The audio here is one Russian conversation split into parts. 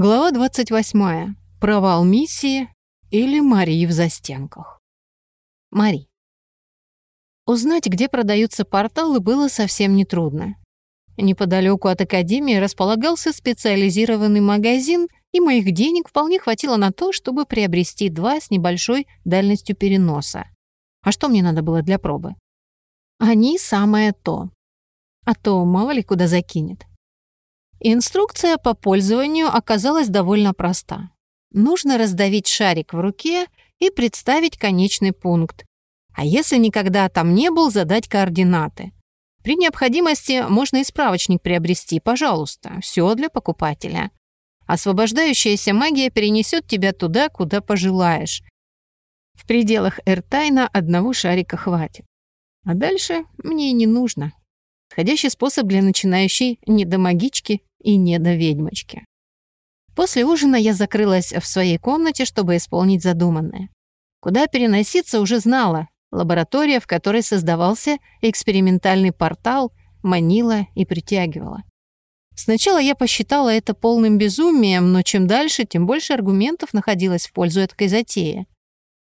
Глава 28. Провал миссии или Марии в застенках. Мари. Узнать, где продаются порталы, было совсем нетрудно. Неподалеку от Академии располагался специализированный магазин, и моих денег вполне хватило на то, чтобы приобрести два с небольшой дальностью переноса. А что мне надо было для пробы? Они самое то. А то мало ли куда закинет. Инструкция по пользованию оказалась довольно проста. Нужно раздавить шарик в руке и представить конечный пункт. А если никогда там не был, задать координаты. При необходимости можно и справочник приобрести, пожалуйста. Все для покупателя. Освобождающаяся магия перенесет тебя туда, куда пожелаешь. В пределах Эртайна одного шарика хватит. А дальше мне и не нужно. Подходящий способ для начинающей недомагички и недоведьмочки. После ужина я закрылась в своей комнате, чтобы исполнить задуманное. Куда переноситься уже знала. Лаборатория, в которой создавался экспериментальный портал, манила и притягивала. Сначала я посчитала это полным безумием, но чем дальше, тем больше аргументов находилось в пользу этой затеи.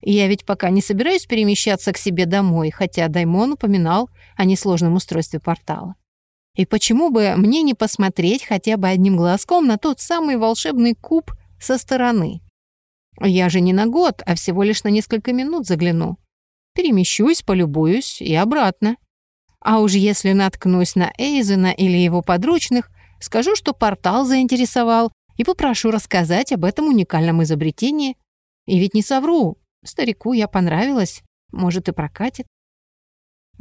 Я ведь пока не собираюсь перемещаться к себе домой, хотя Даймон упоминал о несложном устройстве портала. И почему бы мне не посмотреть хотя бы одним глазком на тот самый волшебный куб со стороны? Я же не на год, а всего лишь на несколько минут загляну. Перемещусь, полюбуюсь и обратно. А уж если наткнусь на Эйзена или его подручных, скажу, что портал заинтересовал, и попрошу рассказать об этом уникальном изобретении. И ведь не совру, старику я понравилась, может и прокатит.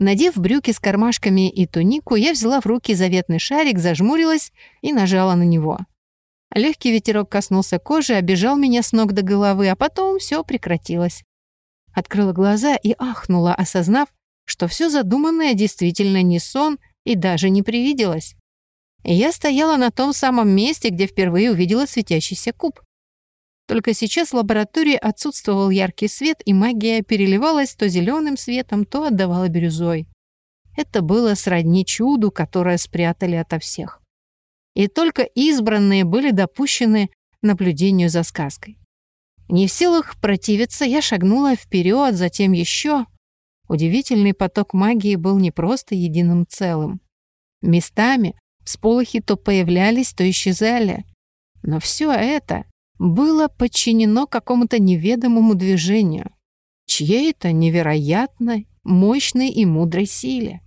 Надев брюки с кармашками и тунику, я взяла в руки заветный шарик, зажмурилась и нажала на него. Легкий ветерок коснулся кожи, обежал меня с ног до головы, а потом все прекратилось. Открыла глаза и ахнула, осознав, что все задуманное действительно не сон и даже не привиделось. я стояла на том самом месте, где впервые увидела светящийся куб. Только сейчас в лаборатории отсутствовал яркий свет, и магия переливалась то зеленым светом, то отдавала бирюзой. Это было сродни чуду, которое спрятали ото всех. И только избранные были допущены наблюдению за сказкой. Не в силах противиться, я шагнула вперед, затем еще. Удивительный поток магии был не просто единым целым. Местами всполохи то появлялись, то исчезали. Но все это было подчинено какому-то неведомому движению, чьей-то невероятной, мощной и мудрой силе.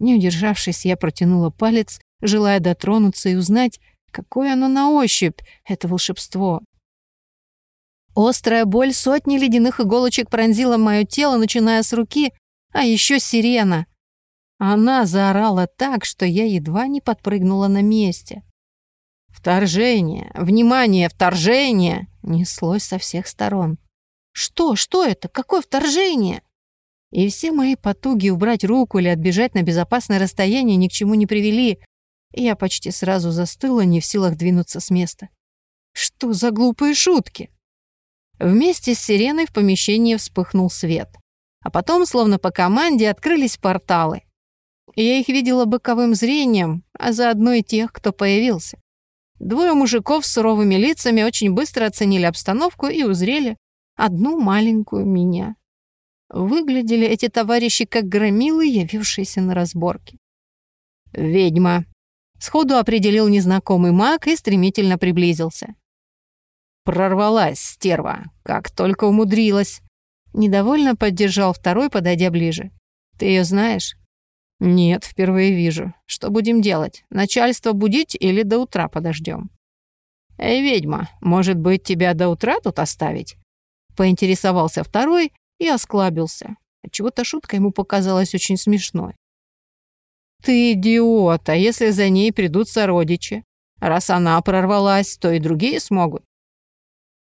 Не удержавшись, я протянула палец, желая дотронуться и узнать, какое оно на ощупь, это волшебство. Острая боль сотни ледяных иголочек пронзила мое тело, начиная с руки, а еще сирена. Она заорала так, что я едва не подпрыгнула на месте. «Вторжение! Внимание, вторжение!» неслось со всех сторон. «Что? Что это? Какое вторжение?» И все мои потуги убрать руку или отбежать на безопасное расстояние ни к чему не привели, я почти сразу застыла, не в силах двинуться с места. Что за глупые шутки? Вместе с сиреной в помещении вспыхнул свет. А потом, словно по команде, открылись порталы. Я их видела боковым зрением, а заодно и тех, кто появился. Двое мужиков с суровыми лицами очень быстро оценили обстановку и узрели одну маленькую меня. Выглядели эти товарищи как громилы, явившиеся на разборке. «Ведьма», — сходу определил незнакомый маг и стремительно приблизился. «Прорвалась, стерва, как только умудрилась». Недовольно поддержал второй, подойдя ближе. «Ты ее знаешь?» «Нет, впервые вижу. Что будем делать? Начальство будить или до утра подождем?» «Эй, ведьма, может быть, тебя до утра тут оставить?» Поинтересовался второй и осклабился. Отчего-то шутка ему показалась очень смешной. «Ты идиот, а если за ней придут сородичи? Раз она прорвалась, то и другие смогут».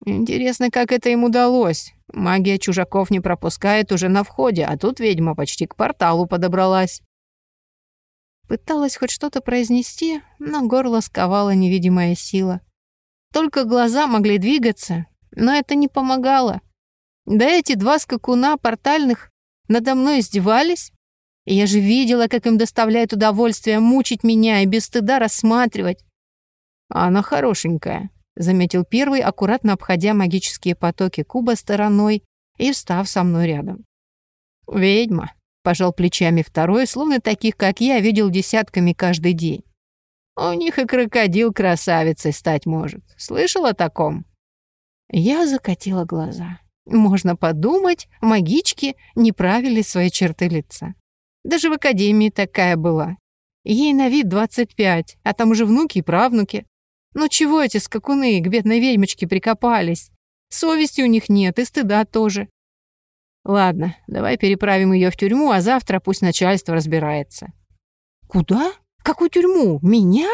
Интересно, как это им удалось. Магия чужаков не пропускает уже на входе, а тут ведьма почти к порталу подобралась. Пыталась хоть что-то произнести, но горло сковала невидимая сила. Только глаза могли двигаться, но это не помогало. Да эти два скакуна портальных надо мной издевались. Я же видела, как им доставляет удовольствие мучить меня и без стыда рассматривать. А она хорошенькая, заметил первый, аккуратно обходя магические потоки куба стороной и встав со мной рядом. «Ведьма», — пожал плечами второй, словно таких, как я, видел десятками каждый день. «У них и крокодил красавицей стать может. Слышал о таком?» Я закатила глаза. Можно подумать, магички не правили свои черты лица. Даже в академии такая была. Ей на вид 25, а там уже внуки и правнуки. Ну чего эти скакуны к бедной ведьмочке прикопались? Совести у них нет и стыда тоже. Ладно, давай переправим ее в тюрьму, а завтра пусть начальство разбирается. Куда? В какую тюрьму? Меня?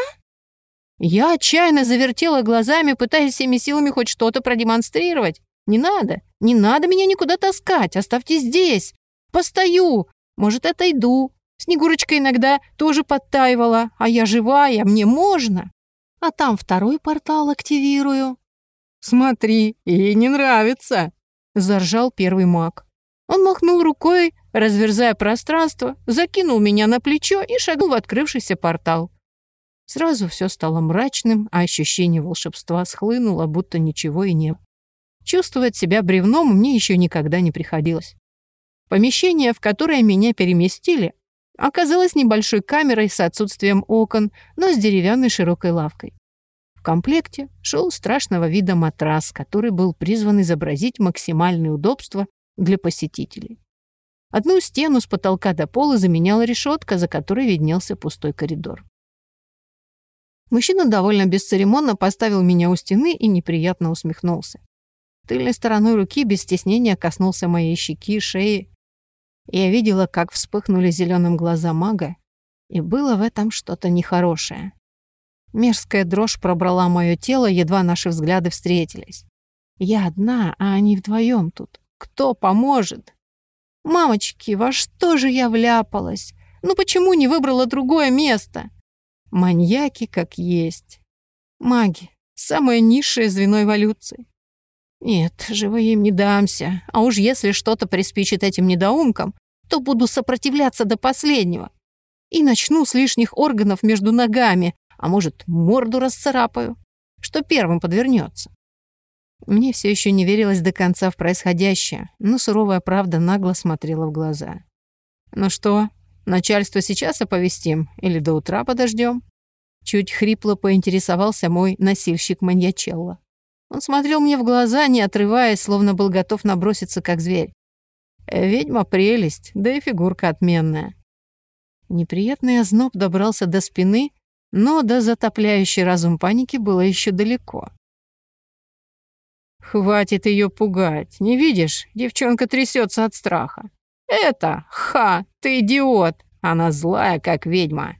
Я отчаянно завертела глазами, пытаясь всеми силами хоть что-то продемонстрировать. Не надо, не надо меня никуда таскать, оставьте здесь. Постою, может, отойду. Снегурочка иногда тоже подтаивала, а я живая, мне можно. А там второй портал активирую. Смотри, ей не нравится, заржал первый маг. Он махнул рукой, разверзая пространство, закинул меня на плечо и шагнул в открывшийся портал. Сразу все стало мрачным, а ощущение волшебства схлынуло, будто ничего и не было. Чувствовать себя бревном мне еще никогда не приходилось. Помещение, в которое меня переместили, оказалось небольшой камерой с отсутствием окон, но с деревянной широкой лавкой. В комплекте шел страшного вида матрас, который был призван изобразить максимальное удобство для посетителей. Одну стену с потолка до пола заменяла решетка, за которой виднелся пустой коридор. Мужчина довольно бесцеремонно поставил меня у стены и неприятно усмехнулся. Тыльной стороной руки без стеснения коснулся моей щеки, шеи. Я видела, как вспыхнули зеленым глаза мага, и было в этом что-то нехорошее. Мерзкая дрожь пробрала мое тело, едва наши взгляды встретились. Я одна, а они вдвоем тут. Кто поможет? Мамочки, во что же я вляпалась? Ну почему не выбрала другое место? Маньяки как есть. Маги — самое низшее звено эволюции. Нет, живым не дамся. А уж если что-то приспичит этим недоумкам, то буду сопротивляться до последнего. И начну с лишних органов между ногами, а может, морду расцарапаю, что первым подвернется. Мне все еще не верилось до конца в происходящее, но суровая правда нагло смотрела в глаза. «Ну что, начальство сейчас оповестим или до утра подождем? Чуть хрипло поинтересовался мой носильщик маньячелла. Он смотрел мне в глаза, не отрываясь, словно был готов наброситься, как зверь. Ведьма прелесть, да и фигурка отменная. Неприятный озноб добрался до спины, но до затопляющей разум паники было еще далеко. «Хватит ее пугать, не видишь? Девчонка трясется от страха. Это, ха, ты идиот! Она злая, как ведьма.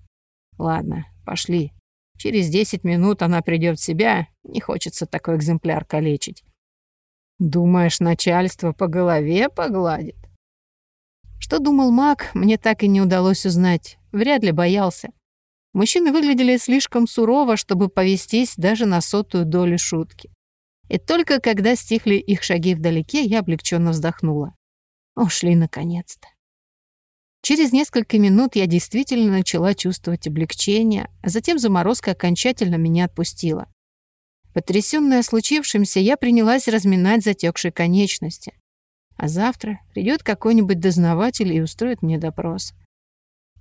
Ладно, пошли, Через 10 минут она придет в себя, не хочется такой экземпляр калечить. Думаешь, начальство по голове погладит? Что думал маг, мне так и не удалось узнать. Вряд ли боялся. Мужчины выглядели слишком сурово, чтобы повестись даже на сотую долю шутки. И только когда стихли их шаги вдалеке, я облегченно вздохнула. Ушли наконец-то. Через несколько минут я действительно начала чувствовать облегчение, а затем заморозка окончательно меня отпустила. Потрясённая случившимся, я принялась разминать затекшие конечности. А завтра придет какой-нибудь дознаватель и устроит мне допрос.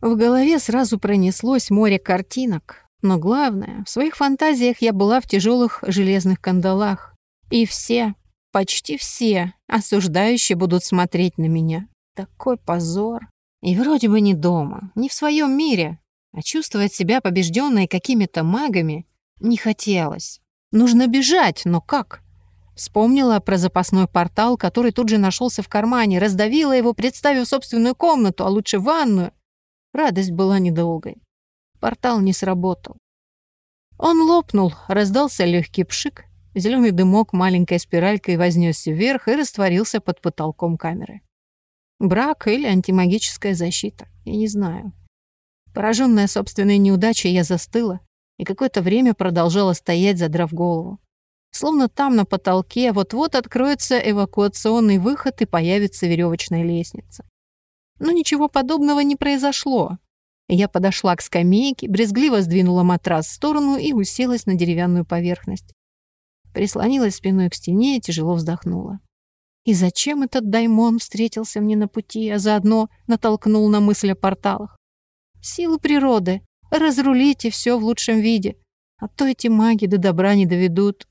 В голове сразу пронеслось море картинок. Но главное, в своих фантазиях я была в тяжелых железных кандалах. И все, почти все, осуждающие будут смотреть на меня. Такой позор. И вроде бы не дома, не в своем мире, а чувствовать себя побежденной какими-то магами не хотелось. Нужно бежать, но как? Вспомнила про запасной портал, который тут же нашелся в кармане, раздавила его, представив собственную комнату, а лучше ванную. Радость была недолгой. Портал не сработал. Он лопнул, раздался легкий пшик, зеленый дымок маленькой спиралькой вознесся вверх и растворился под потолком камеры. Брак или антимагическая защита, я не знаю. Пораженная собственной неудачей, я застыла и какое-то время продолжала стоять, задрав голову. Словно там на потолке вот-вот откроется эвакуационный выход и появится веревочная лестница. Но ничего подобного не произошло. Я подошла к скамейке, брезгливо сдвинула матрас в сторону и уселась на деревянную поверхность. Прислонилась спиной к стене и тяжело вздохнула. И зачем этот даймон встретился мне на пути, а заодно натолкнул на мысль о порталах? Силы природы. Разрулите все в лучшем виде. А то эти маги до добра не доведут.